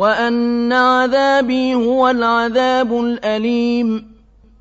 وَأَنَّ عَذَابِي هُوَ الْعَذَابُ الْأَلِيمُ